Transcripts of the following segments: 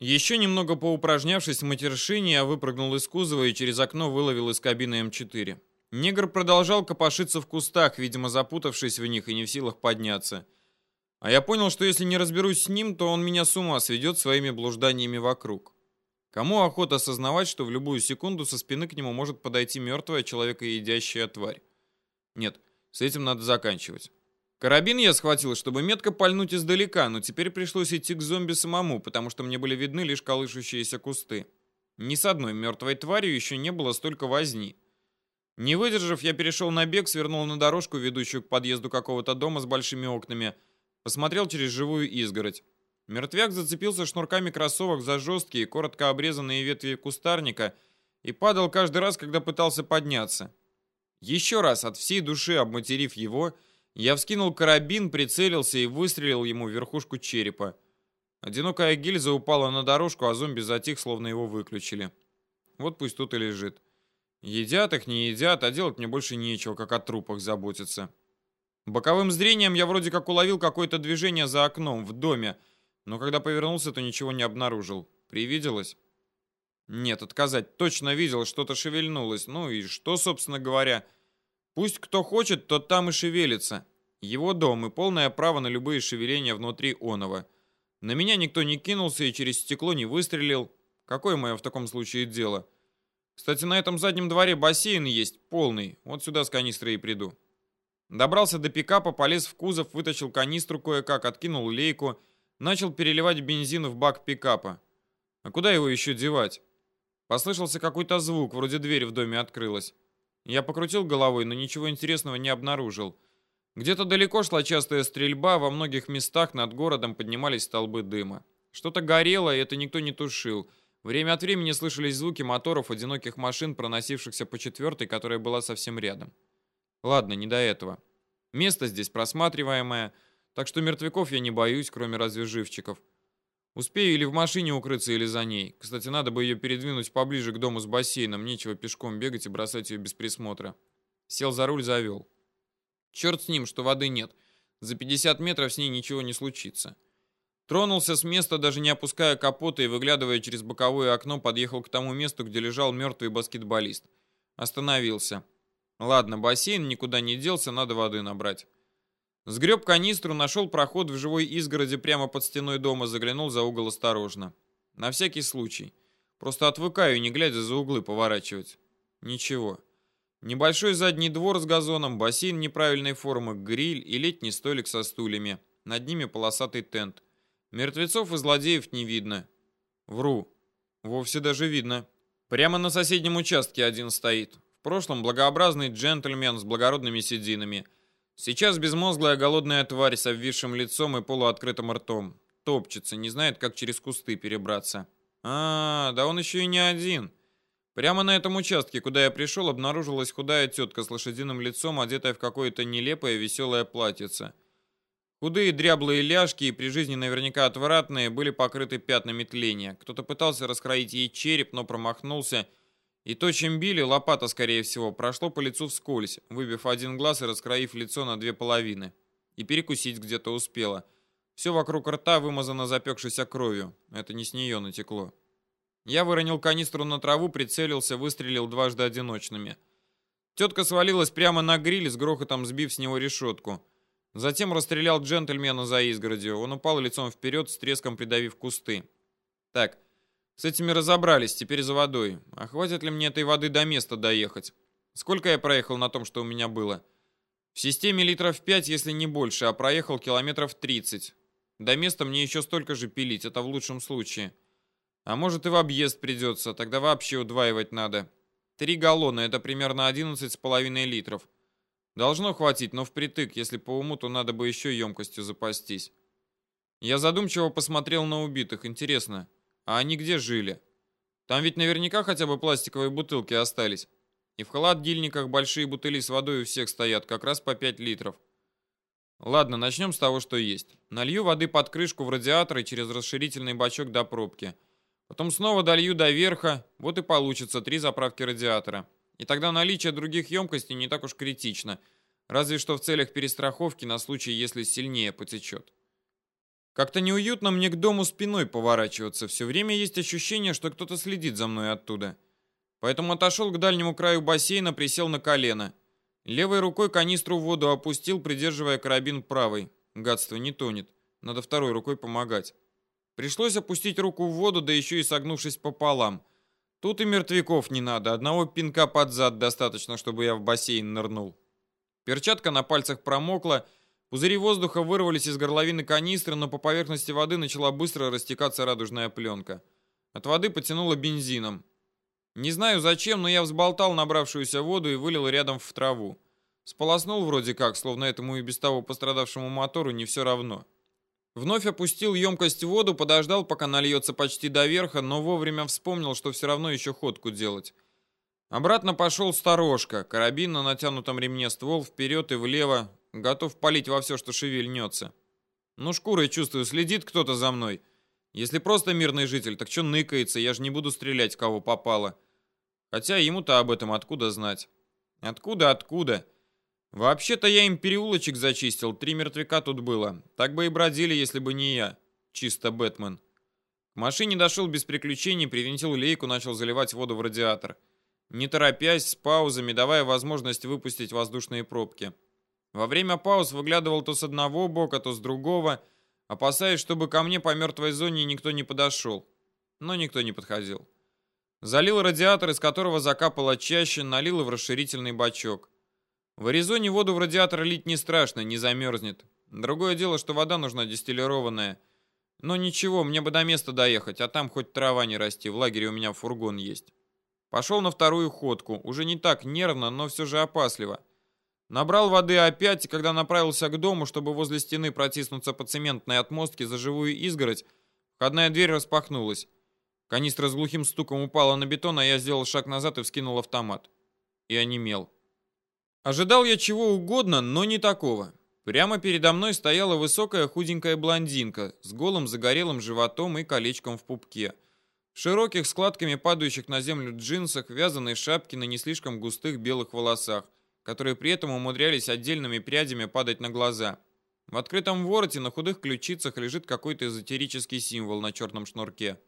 Еще немного поупражнявшись в матершине, я выпрыгнул из кузова и через окно выловил из кабины М4. Негр продолжал копошиться в кустах, видимо, запутавшись в них и не в силах подняться. А я понял, что если не разберусь с ним, то он меня с ума сведет своими блужданиями вокруг. Кому охота осознавать, что в любую секунду со спины к нему может подойти мертвая человекоедящая тварь? Нет, с этим надо заканчивать. Карабин я схватил, чтобы метко пальнуть издалека, но теперь пришлось идти к зомби самому, потому что мне были видны лишь колышущиеся кусты. Ни с одной мертвой тварью еще не было столько возни. Не выдержав, я перешел на бег, свернул на дорожку, ведущую к подъезду какого-то дома с большими окнами, посмотрел через живую изгородь. Мертвяк зацепился шнурками кроссовок за жесткие, коротко обрезанные ветви кустарника и падал каждый раз, когда пытался подняться. Еще раз, от всей души обматерив его, я вскинул карабин, прицелился и выстрелил ему в верхушку черепа. Одинокая гильза упала на дорожку, а зомби затих, словно его выключили. Вот пусть тут и лежит. Едят их, не едят, а делать мне больше нечего, как о трупах заботиться. Боковым зрением я вроде как уловил какое-то движение за окном, в доме, но когда повернулся, то ничего не обнаружил. Привиделось? Нет, отказать. Точно видел, что-то шевельнулось. Ну и что, собственно говоря? Пусть кто хочет, тот там и шевелится. Его дом и полное право на любые шевеления внутри оного. На меня никто не кинулся и через стекло не выстрелил. Какое мое в таком случае дело? — кстати, на этом заднем дворе бассейн есть, полный. Вот сюда с канистрой и приду. Добрался до пикапа, полез в кузов, вытащил канистру кое-как, откинул лейку, начал переливать бензин в бак пикапа. А куда его еще девать? Послышался какой-то звук, вроде дверь в доме открылась. Я покрутил головой, но ничего интересного не обнаружил. Где-то далеко шла частая стрельба, во многих местах над городом поднимались столбы дыма. Что-то горело, и это никто не тушил. Время от времени слышались звуки моторов одиноких машин, проносившихся по четвертой, которая была совсем рядом. Ладно, не до этого. Место здесь просматриваемое, так что мертвяков я не боюсь, кроме разве живчиков. Успею или в машине укрыться, или за ней. Кстати, надо бы ее передвинуть поближе к дому с бассейном. Нечего пешком бегать и бросать ее без присмотра. Сел за руль, завел. Черт с ним, что воды нет. За 50 метров с ней ничего не случится. Тронулся с места, даже не опуская капота и выглядывая через боковое окно, подъехал к тому месту, где лежал мертвый баскетболист. Остановился. Ладно, бассейн никуда не делся, надо воды набрать. Сгреб канистру, нашел проход в живой изгороди прямо под стеной дома, заглянул за угол осторожно. На всякий случай. Просто отвыкаю, не глядя за углы, поворачивать. Ничего. Небольшой задний двор с газоном, бассейн неправильной формы, гриль и летний столик со стульями. Над ними полосатый тент. Мертвецов и злодеев не видно. Вру. Вовсе даже видно. Прямо на соседнем участке один стоит. В прошлом благообразный джентльмен с благородными сединами. Сейчас безмозглая голодная тварь с обвисшим лицом и полуоткрытым ртом. Топчется, не знает, как через кусты перебраться. А, да он еще и не один. Прямо на этом участке, куда я пришел, обнаружилась худая тетка с лошадиным лицом, одетая в какое-то нелепое веселое платьице. Худые дряблые ляжки и при жизни наверняка отвратные были покрыты пятнами тления. Кто-то пытался раскроить ей череп, но промахнулся. И то, чем били, лопата, скорее всего, прошло по лицу вскользь, выбив один глаз и раскроив лицо на две половины. И перекусить где-то успела. Все вокруг рта вымазано запекшейся кровью. Это не с нее натекло. Я выронил канистру на траву, прицелился, выстрелил дважды одиночными. Тетка свалилась прямо на гриль, с грохотом сбив с него решетку. Затем расстрелял джентльмена за изгородью. Он упал лицом вперед, с треском придавив кусты. Так, с этими разобрались, теперь за водой. А хватит ли мне этой воды до места доехать? Сколько я проехал на том, что у меня было? В системе литров 5, если не больше, а проехал километров 30. До места мне еще столько же пилить, это в лучшем случае. А может и в объезд придется, тогда вообще удваивать надо. Три галлона, это примерно 11,5 литров. Должно хватить, но впритык, если по уму, то надо бы еще емкостью запастись. Я задумчиво посмотрел на убитых. Интересно, а они где жили? Там ведь наверняка хотя бы пластиковые бутылки остались. И в холодильниках большие бутыли с водой у всех стоят, как раз по 5 литров. Ладно, начнем с того, что есть. Налью воды под крышку в радиатор и через расширительный бачок до пробки. Потом снова долью до верха, вот и получится три заправки радиатора. И тогда наличие других емкостей не так уж критично, разве что в целях перестраховки на случай, если сильнее потечет. Как-то неуютно мне к дому спиной поворачиваться. Все время есть ощущение, что кто-то следит за мной оттуда. Поэтому отошел к дальнему краю бассейна, присел на колено. Левой рукой канистру в воду опустил, придерживая карабин правой. Гадство не тонет. Надо второй рукой помогать. Пришлось опустить руку в воду, да еще и согнувшись пополам. Тут и мертвяков не надо, одного пинка под зад достаточно, чтобы я в бассейн нырнул. Перчатка на пальцах промокла, пузыри воздуха вырвались из горловины канистры, но по поверхности воды начала быстро растекаться радужная пленка. От воды потянуло бензином. Не знаю зачем, но я взболтал набравшуюся воду и вылил рядом в траву. Сполоснул вроде как, словно этому и без того пострадавшему мотору не все равно. Вновь опустил емкость в воду, подождал, пока нальется почти до верха, но вовремя вспомнил, что все равно еще ходку делать. Обратно пошел сторожка, карабин на натянутом ремне, ствол вперед и влево, готов палить во все, что шевельнется. Ну, шкурой чувствую, следит кто-то за мной. Если просто мирный житель, так что ныкается, я же не буду стрелять, кого попало. Хотя ему-то об этом откуда знать? Откуда, откуда? Вообще-то я им переулочек зачистил, три мертвяка тут было. Так бы и бродили, если бы не я. Чисто Бэтмен. К машине дошел без приключений, привинтил лейку, начал заливать воду в радиатор. Не торопясь, с паузами, давая возможность выпустить воздушные пробки. Во время пауз выглядывал то с одного бока, то с другого, опасаясь, чтобы ко мне по мертвой зоне никто не подошел. Но никто не подходил. Залил радиатор, из которого закапало чаще, налил в расширительный бачок. В Аризоне воду в радиатор лить не страшно, не замерзнет. Другое дело, что вода нужна дистиллированная. Но ничего, мне бы до места доехать, а там хоть трава не расти, в лагере у меня фургон есть. Пошел на вторую ходку, уже не так нервно, но все же опасливо. Набрал воды опять, и когда направился к дому, чтобы возле стены протиснуться по цементной отмостке за живую изгородь, входная дверь распахнулась. Канистра с глухим стуком упала на бетон, а я сделал шаг назад и вскинул автомат. И онемел. Ожидал я чего угодно, но не такого. Прямо передо мной стояла высокая худенькая блондинка с голым загорелым животом и колечком в пупке. В широких складками падающих на землю джинсах, вязаной шапке на не слишком густых белых волосах, которые при этом умудрялись отдельными прядями падать на глаза. В открытом вороте на худых ключицах лежит какой-то эзотерический символ на черном шнурке.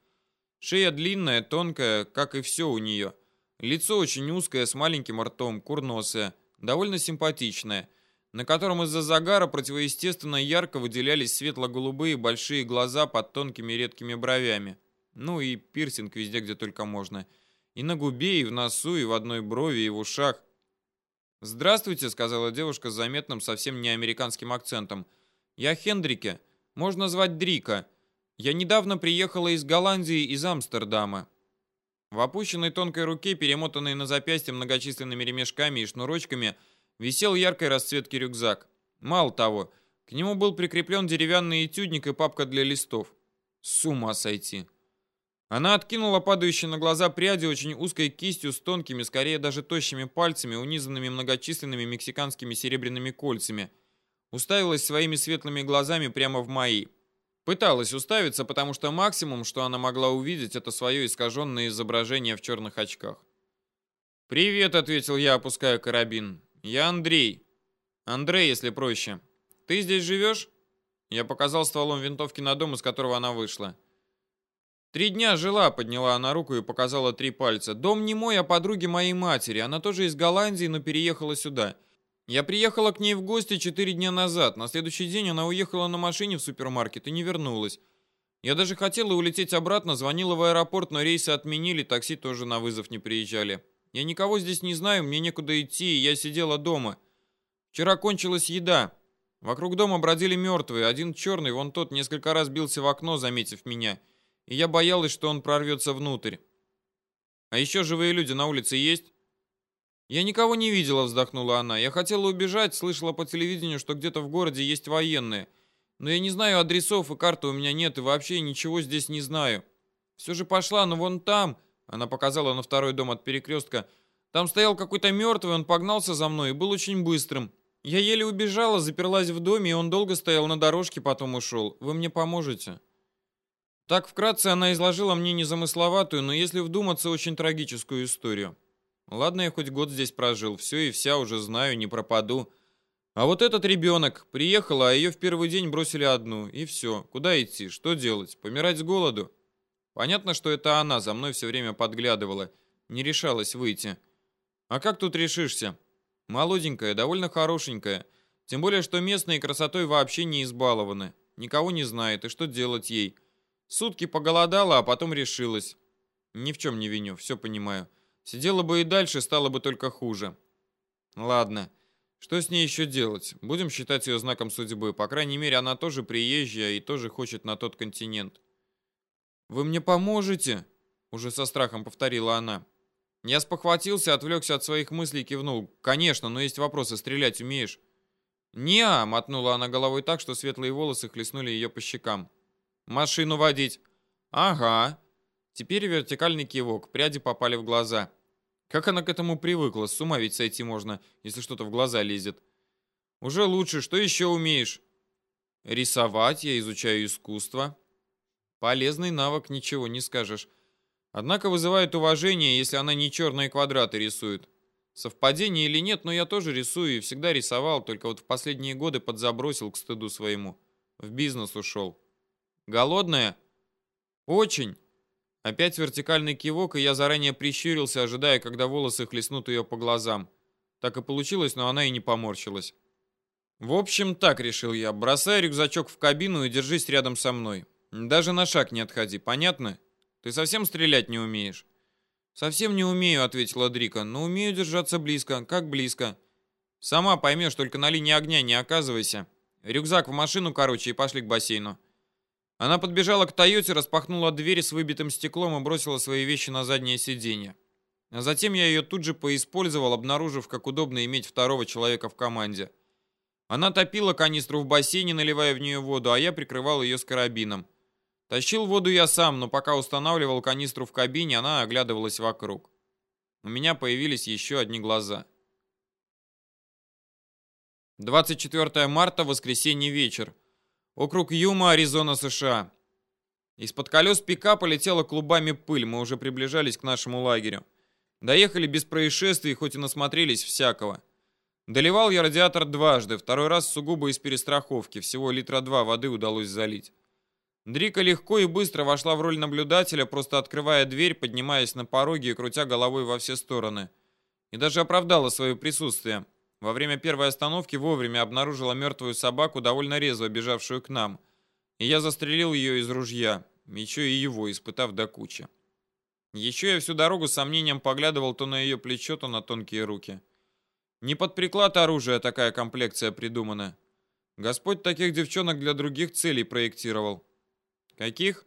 Шея длинная, тонкая, как и все у нее. Лицо очень узкое, с маленьким ртом, курносое довольно симпатичная, на котором из-за загара противоестественно ярко выделялись светло-голубые большие глаза под тонкими редкими бровями. Ну и пирсинг везде, где только можно. И на губе, и в носу, и в одной брови, и в ушах. «Здравствуйте», — сказала девушка с заметным, совсем не американским акцентом. «Я Хендрике. Можно звать Дрика. Я недавно приехала из Голландии, из Амстердама. В опущенной тонкой руке, перемотанной на запястье многочисленными ремешками и шнурочками, висел яркой расцветки рюкзак. Мало того, к нему был прикреплен деревянный этюдник и папка для листов. С ума сойти. Она откинула падающие на глаза пряди очень узкой кистью с тонкими, скорее даже тощими пальцами, унизанными многочисленными мексиканскими серебряными кольцами. Уставилась своими светлыми глазами прямо в мои. Пыталась уставиться, потому что максимум, что она могла увидеть, это свое искаженное изображение в черных очках. «Привет», — ответил я, опуская карабин. «Я Андрей. Андрей, если проще. Ты здесь живешь?» Я показал стволом винтовки на дом, из которого она вышла. «Три дня жила», — подняла она руку и показала три пальца. «Дом не мой, а подруги моей матери. Она тоже из Голландии, но переехала сюда. Я приехала к ней в гости четыре дня назад. На следующий день она уехала на машине в супермаркет и не вернулась. Я даже хотела улететь обратно, звонила в аэропорт, но рейсы отменили, такси тоже на вызов не приезжали. Я никого здесь не знаю, мне некуда идти, и я сидела дома. Вчера кончилась еда. Вокруг дома бродили мертвые. Один черный, вон тот, несколько раз бился в окно, заметив меня. И я боялась, что он прорвется внутрь. А еще живые люди на улице есть? «Я никого не видела», — вздохнула она. «Я хотела убежать, слышала по телевидению, что где-то в городе есть военные. Но я не знаю адресов, и карты у меня нет, и вообще ничего здесь не знаю. Все же пошла, но вон там...» Она показала на второй дом от перекрестка. «Там стоял какой-то мертвый, он погнался за мной и был очень быстрым. Я еле убежала, заперлась в доме, и он долго стоял на дорожке, потом ушел. Вы мне поможете?» Так вкратце она изложила мне незамысловатую, но если вдуматься, очень трагическую историю. Ладно, я хоть год здесь прожил, все и вся уже знаю, не пропаду. А вот этот ребенок приехала, а ее в первый день бросили одну, и все. Куда идти? Что делать? Помирать с голоду? Понятно, что это она за мной все время подглядывала, не решалась выйти. А как тут решишься? Молоденькая, довольно хорошенькая. Тем более, что местные красотой вообще не избалованы. Никого не знает, и что делать ей? Сутки поголодала, а потом решилась. Ни в чем не виню, все понимаю. Сидела бы и дальше, стало бы только хуже. Ладно. Что с ней еще делать? Будем считать ее знаком судьбы. По крайней мере, она тоже приезжая и тоже хочет на тот континент. «Вы мне поможете?» Уже со страхом повторила она. Я спохватился, отвлекся от своих мыслей и кивнул. «Конечно, но есть вопросы. Стрелять умеешь?» «Не-а!» мотнула она головой так, что светлые волосы хлестнули ее по щекам. «Машину водить?» «Ага». Теперь вертикальный кивок, пряди попали в глаза. Как она к этому привыкла? С ума ведь сойти можно, если что-то в глаза лезет. Уже лучше. Что еще умеешь? Рисовать. Я изучаю искусство. Полезный навык, ничего не скажешь. Однако вызывает уважение, если она не черные квадраты рисует. Совпадение или нет, но я тоже рисую и всегда рисовал, только вот в последние годы подзабросил к стыду своему. В бизнес ушел. Голодная? Очень. Опять вертикальный кивок, и я заранее прищурился, ожидая, когда волосы хлестнут ее по глазам. Так и получилось, но она и не поморщилась. В общем, так решил я. Бросай рюкзачок в кабину и держись рядом со мной. Даже на шаг не отходи, понятно? Ты совсем стрелять не умеешь? Совсем не умею, ответила Дрика, но умею держаться близко. Как близко? Сама поймешь, только на линии огня не оказывайся. Рюкзак в машину, короче, и пошли к бассейну. Она подбежала к Тойоте, распахнула дверь с выбитым стеклом и бросила свои вещи на заднее сиденье. А затем я ее тут же поиспользовал, обнаружив, как удобно иметь второго человека в команде. Она топила канистру в бассейне, наливая в нее воду, а я прикрывал ее с карабином. Тащил воду я сам, но пока устанавливал канистру в кабине, она оглядывалась вокруг. У меня появились еще одни глаза. 24 марта, воскресенье вечер. Округ Юма, Аризона, США. Из-под колес пикапа летела клубами пыль, мы уже приближались к нашему лагерю. Доехали без происшествий, хоть и насмотрелись всякого. Доливал я радиатор дважды, второй раз сугубо из перестраховки, всего литра два воды удалось залить. Дрика легко и быстро вошла в роль наблюдателя, просто открывая дверь, поднимаясь на пороге и крутя головой во все стороны. И даже оправдала свое присутствие. Во время первой остановки вовремя обнаружила мертвую собаку, довольно резво бежавшую к нам. И я застрелил ее из ружья, еще и его, испытав до кучи. Еще я всю дорогу с сомнением поглядывал то на ее плечо, то на тонкие руки. Не под приклад оружия такая комплекция придумана. Господь таких девчонок для других целей проектировал. Каких?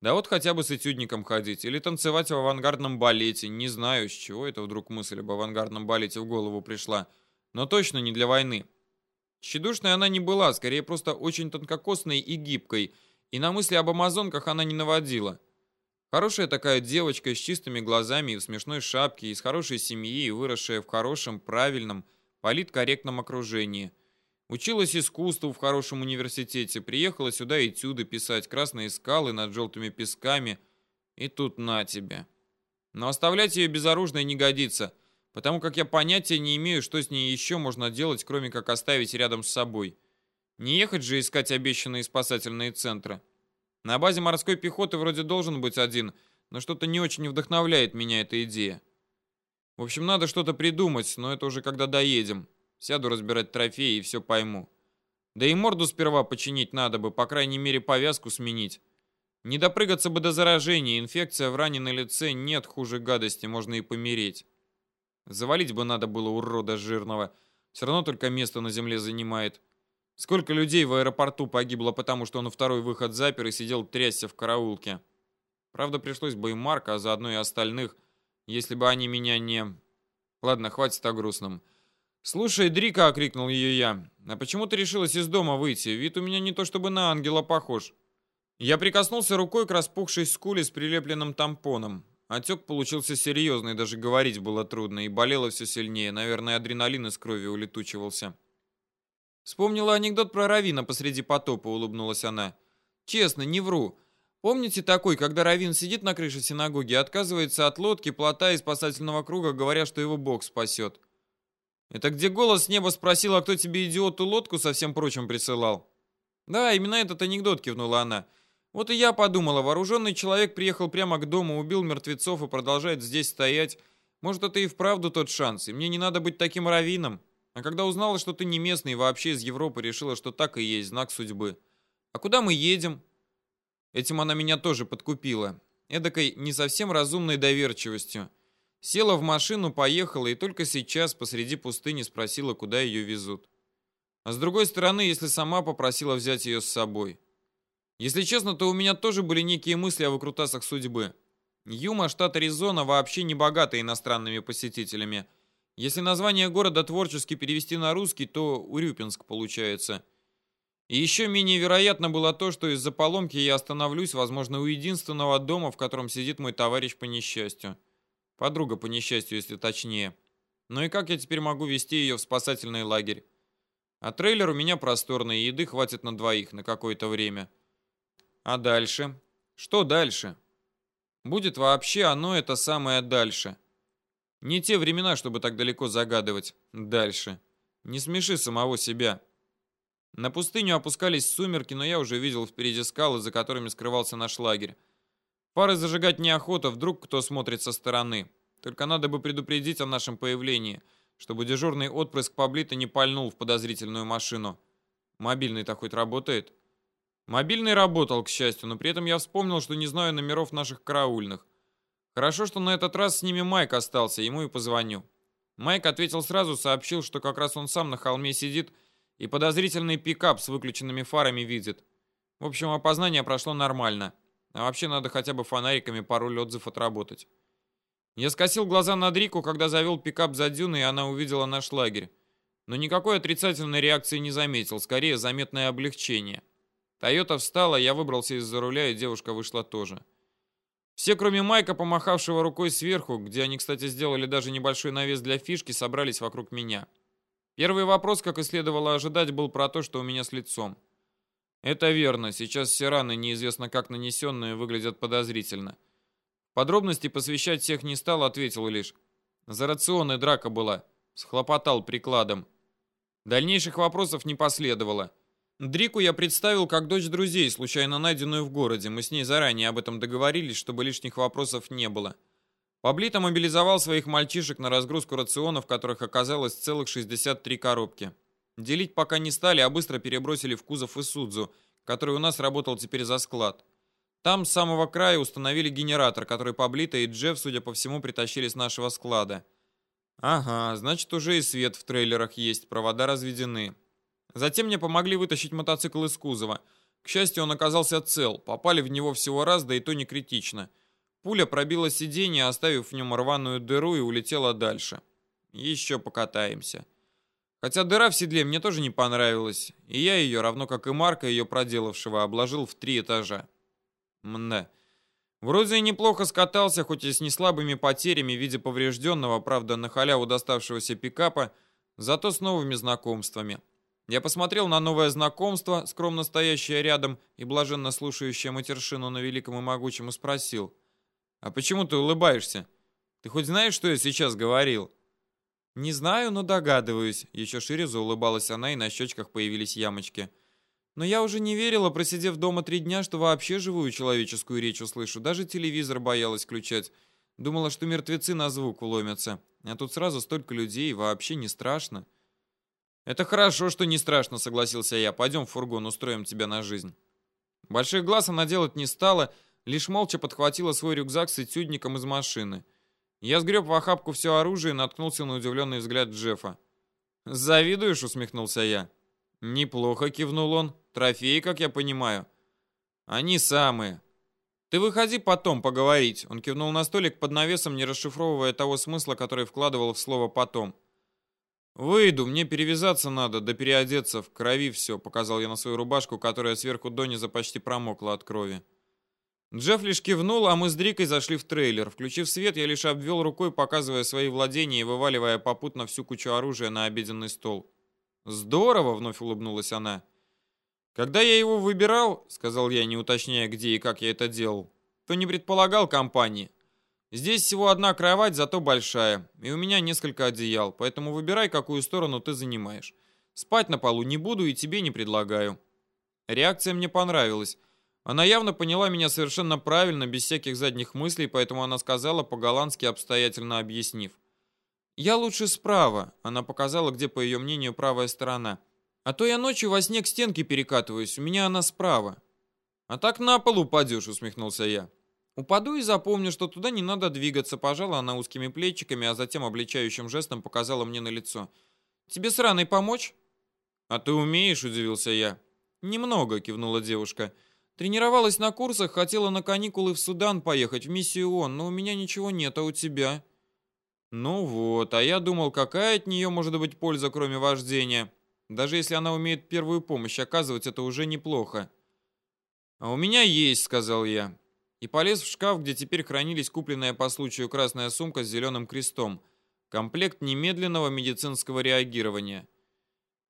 Да вот хотя бы с этюдником ходить или танцевать в авангардном балете. Не знаю, с чего это вдруг мысль об авангардном балете в голову пришла но точно не для войны. Тщедушной она не была, скорее просто очень тонкокосной и гибкой, и на мысли об амазонках она не наводила. Хорошая такая девочка с чистыми глазами и в смешной шапке, из хорошей семьи, выросшая в хорошем, правильном, политкорректном окружении. Училась искусству в хорошем университете, приехала сюда этюды писать, красные скалы над желтыми песками, и тут на тебе. Но оставлять ее безоружной не годится – потому как я понятия не имею, что с ней еще можно делать, кроме как оставить рядом с собой. Не ехать же искать обещанные спасательные центры. На базе морской пехоты вроде должен быть один, но что-то не очень вдохновляет меня эта идея. В общем, надо что-то придумать, но это уже когда доедем. Сяду разбирать трофеи и все пойму. Да и морду сперва починить надо бы, по крайней мере повязку сменить. Не допрыгаться бы до заражения, инфекция в раненой лице нет хуже гадости, можно и помереть. Завалить бы надо было урода жирного. Все равно только место на земле занимает. Сколько людей в аэропорту погибло, потому что он второй выход запер и сидел трясся в караулке. Правда, пришлось бы и Марка, а заодно и остальных, если бы они меня не... Ладно, хватит о грустном. «Слушай, Дрика!» — окрикнул ее я. «А почему ты решилась из дома выйти? Вид у меня не то чтобы на ангела похож». Я прикоснулся рукой к распухшей скуле с прилепленным тампоном. Отек получился серьезный, даже говорить было трудно, и болело все сильнее. Наверное, адреналин из крови улетучивался. Вспомнила анекдот про Равина посреди потопа, улыбнулась она. Честно, не вру. Помните такой, когда Равин сидит на крыше синагоги, отказывается от лодки, плота и спасательного круга, говоря, что его Бог спасет? Это где голос с неба спросил, а кто тебе идиоту лодку со всем прочим присылал? Да, именно этот анекдот кивнула она. Вот и я подумала, вооруженный человек приехал прямо к дому, убил мертвецов и продолжает здесь стоять. Может, это и вправду тот шанс, и мне не надо быть таким раввином. А когда узнала, что ты не местный и вообще из Европы, решила, что так и есть знак судьбы. А куда мы едем? Этим она меня тоже подкупила. Эдакой не совсем разумной доверчивостью. Села в машину, поехала и только сейчас посреди пустыни спросила, куда ее везут. А с другой стороны, если сама попросила взять ее с собой. Если честно, то у меня тоже были некие мысли о выкрутасах судьбы. Юма, штат Аризона, вообще не богата иностранными посетителями. Если название города творчески перевести на русский, то Урюпинск получается. И еще менее вероятно было то, что из-за поломки я остановлюсь, возможно, у единственного дома, в котором сидит мой товарищ по несчастью. Подруга по несчастью, если точнее. Ну и как я теперь могу вести ее в спасательный лагерь? А трейлер у меня просторный, еды хватит на двоих на какое-то время. А дальше? Что дальше? Будет вообще оно это самое дальше. Не те времена, чтобы так далеко загадывать. Дальше. Не смеши самого себя. На пустыню опускались сумерки, но я уже видел впереди скалы, за которыми скрывался наш лагерь. Фары зажигать неохота, вдруг кто смотрит со стороны. Только надо бы предупредить о нашем появлении, чтобы дежурный отпрыск Паблита не пальнул в подозрительную машину. Мобильный-то хоть работает? Мобильный работал, к счастью, но при этом я вспомнил, что не знаю номеров наших караульных. Хорошо, что на этот раз с ними Майк остался, ему и позвоню. Майк ответил сразу, сообщил, что как раз он сам на холме сидит и подозрительный пикап с выключенными фарами видит. В общем, опознание прошло нормально. А вообще надо хотя бы фонариками пару отзыв отработать. Я скосил глаза на Дрику, когда завел пикап за дюной, и она увидела наш лагерь. Но никакой отрицательной реакции не заметил, скорее заметное облегчение. Тойота встала, я выбрался из-за руля, и девушка вышла тоже. Все, кроме Майка, помахавшего рукой сверху, где они, кстати, сделали даже небольшой навес для фишки, собрались вокруг меня. Первый вопрос, как и следовало ожидать, был про то, что у меня с лицом. Это верно, сейчас все раны, неизвестно как нанесенные, выглядят подозрительно. Подробности посвящать всех не стал, ответил лишь. За рационы драка была. Схлопотал прикладом. Дальнейших вопросов не последовало. Дрику я представил как дочь друзей, случайно найденную в городе. Мы с ней заранее об этом договорились, чтобы лишних вопросов не было. Паблито мобилизовал своих мальчишек на разгрузку рационов, которых оказалось целых 63 коробки. Делить пока не стали, а быстро перебросили в кузов Исудзу, который у нас работал теперь за склад. Там с самого края установили генератор, который Паблито и Джефф, судя по всему, притащили с нашего склада. Ага, значит уже и свет в трейлерах есть, провода разведены. Затем мне помогли вытащить мотоцикл из кузова. К счастью, он оказался цел, попали в него всего раз, да и то не критично. Пуля пробила сиденье, оставив в нем рваную дыру и улетела дальше. Еще покатаемся. Хотя дыра в седле мне тоже не понравилась, и я ее, равно как и Марка, ее проделавшего, обложил в три этажа. Мда. Вроде и неплохо скатался, хоть и с неслабыми потерями в виде поврежденного, правда, на халяву доставшегося пикапа, зато с новыми знакомствами. Я посмотрел на новое знакомство, скромно стоящее рядом и блаженно слушающее матершину на великом и могучем, и спросил — а почему ты улыбаешься? Ты хоть знаешь, что я сейчас говорил? Не знаю, но догадываюсь. Еще шире заулыбалась она, и на щечках появились ямочки. Но я уже не верила, просидев дома три дня, что вообще живую человеческую речь услышу. Даже телевизор боялась включать. Думала, что мертвецы на звук уломятся. А тут сразу столько людей, вообще не страшно. Это хорошо, что не страшно, согласился я. Пойдем в фургон, устроим тебя на жизнь. Больших глаз она делать не стала, лишь молча подхватила свой рюкзак с этюдником из машины. Я сгреб в охапку все оружие и наткнулся на удивленный взгляд Джеффа. «Завидуешь?» — усмехнулся я. «Неплохо», — кивнул он. «Трофеи, как я понимаю». «Они самые». «Ты выходи потом поговорить», — он кивнул на столик под навесом, не расшифровывая того смысла, который вкладывал в слово «потом». «Выйду, мне перевязаться надо, да переодеться, в крови все», — показал я на свою рубашку, которая сверху дониза почти промокла от крови. Джефф лишь кивнул, а мы с Дрикой зашли в трейлер. Включив свет, я лишь обвел рукой, показывая свои владения и вываливая попутно всю кучу оружия на обеденный стол. «Здорово!» — вновь улыбнулась она. «Когда я его выбирал, — сказал я, не уточняя, где и как я это делал, — то не предполагал компании. Здесь всего одна кровать, зато большая, и у меня несколько одеял, поэтому выбирай, какую сторону ты занимаешь. Спать на полу не буду и тебе не предлагаю». Реакция мне понравилась. Она явно поняла меня совершенно правильно, без всяких задних мыслей, поэтому она сказала по-голландски, обстоятельно объяснив. «Я лучше справа», — она показала, где, по ее мнению, правая сторона. «А то я ночью во сне к стенке перекатываюсь, у меня она справа». «А так на пол упадешь», — усмехнулся я. «Упаду и запомню, что туда не надо двигаться», — пожала она узкими плечиками, а затем обличающим жестом показала мне на лицо. «Тебе с раной помочь?» «А ты умеешь?» — удивился я. «Немного», — кивнула девушка. «Тренировалась на курсах, хотела на каникулы в Судан поехать, в миссию ООН, но у меня ничего нет, а у тебя?» Ну вот, а я думал, какая от нее может быть польза, кроме вождения. Даже если она умеет первую помощь оказывать, это уже неплохо. А у меня есть, сказал я. И полез в шкаф, где теперь хранились купленная по случаю красная сумка с зеленым крестом. Комплект немедленного медицинского реагирования.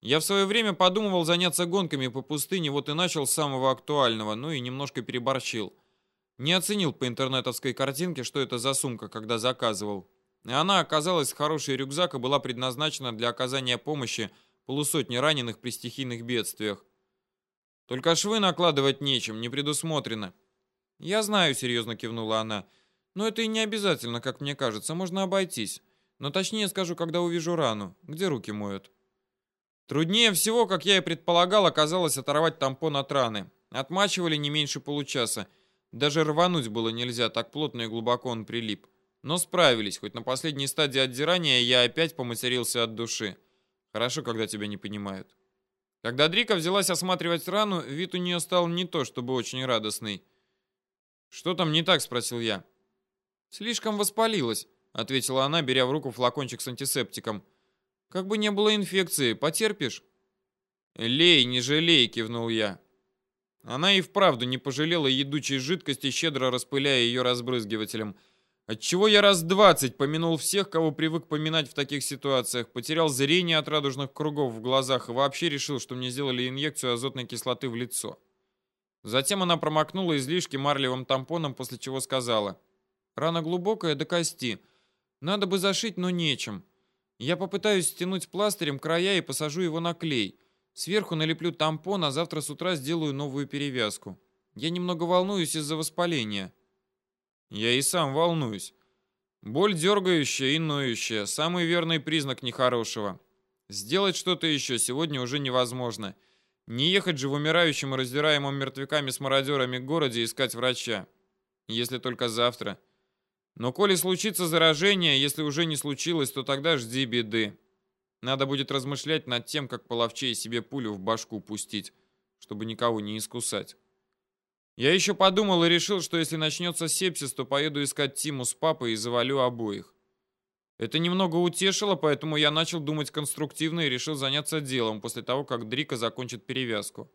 Я в свое время подумывал заняться гонками по пустыне, вот и начал с самого актуального, ну и немножко переборщил. Не оценил по интернетовской картинке, что это за сумка, когда заказывал. Она оказалась хороший рюкзак и была предназначена для оказания помощи полусотни раненых при стихийных бедствиях. Только швы накладывать нечем, не предусмотрено. Я знаю, серьезно кивнула она. Но это и не обязательно, как мне кажется, можно обойтись. Но точнее скажу, когда увижу рану. Где руки моют? Труднее всего, как я и предполагал, оказалось оторвать тампон от раны. Отмачивали не меньше получаса. Даже рвануть было нельзя, так плотно и глубоко он прилип. Но справились, хоть на последней стадии отдирания я опять поматерился от души. Хорошо, когда тебя не понимают. Когда Дрика взялась осматривать рану, вид у нее стал не то, чтобы очень радостный. «Что там не так?» — спросил я. «Слишком воспалилась», — ответила она, беря в руку флакончик с антисептиком. «Как бы не было инфекции, потерпишь?» «Лей, не жалей», — кивнул я. Она и вправду не пожалела едучей жидкости, щедро распыляя ее разбрызгивателем — Отчего я раз двадцать помянул всех, кого привык поминать в таких ситуациях, потерял зрение от радужных кругов в глазах и вообще решил, что мне сделали инъекцию азотной кислоты в лицо. Затем она промокнула излишки марлевым тампоном, после чего сказала. «Рана глубокая до кости. Надо бы зашить, но нечем. Я попытаюсь стянуть пластырем края и посажу его на клей. Сверху налеплю тампон, а завтра с утра сделаю новую перевязку. Я немного волнуюсь из-за воспаления». Я и сам волнуюсь. Боль дергающая и ноющая – самый верный признак нехорошего. Сделать что-то еще сегодня уже невозможно. Не ехать же в умирающем и раздираемом мертвяками с мародерами городе искать врача. Если только завтра. Но коли случится заражение, если уже не случилось, то тогда жди беды. Надо будет размышлять над тем, как половчей себе пулю в башку пустить, чтобы никого не искусать. Я еще подумал и решил, что если начнется сепсис, то поеду искать Тиму с папой и завалю обоих. Это немного утешило, поэтому я начал думать конструктивно и решил заняться делом после того, как Дрика закончит перевязку.